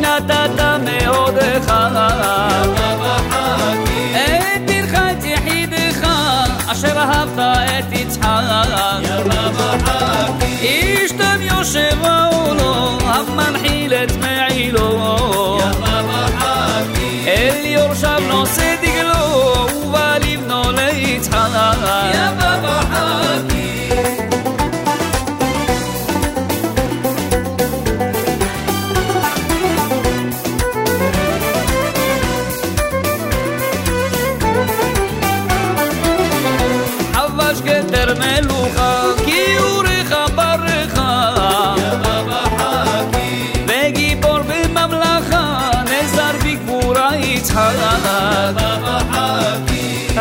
נתת מאודך את פרחת יחידך אשר אהבת את יצחק ישתם יושב העולו המנחיל את מעילו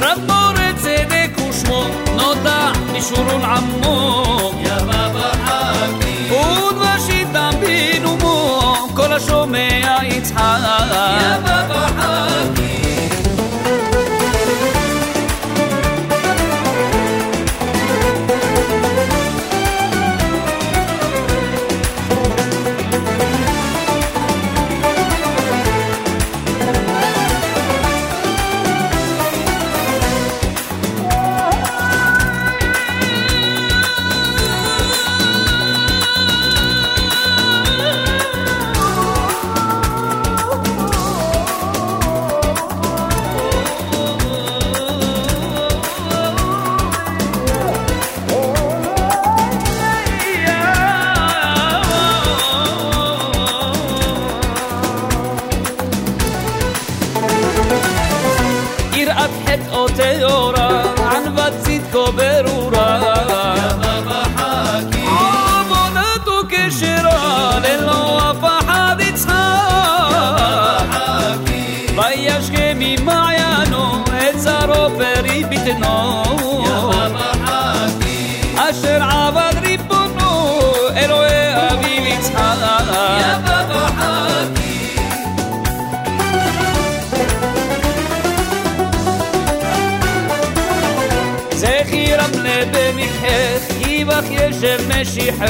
רב מורה צדק ושמו נודע משורון עמו. ודבשית בנומו כל השומע أبحث أوتيورا عن باتسيت كوبرورا يا بابا حاكي بناتو كشرا للوفا حادثنا باياش كمي معيانو اتزارو بري بيتنو يا بابا حاكي أشر عبد במחך, יבח ישב משיחך.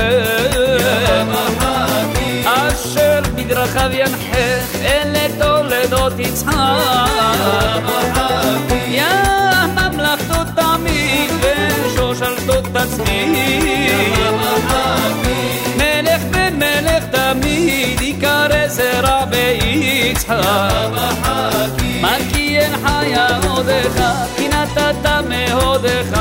אשר בדרכיו ינחך, אלה תולדות יצחק. יא ממלכתו תמיד, ושושלתו תצמיד. מלך במלך תמיד, ייקרא זרע ביצחק. מלכיין חיה עודך, כי נתת מהודך.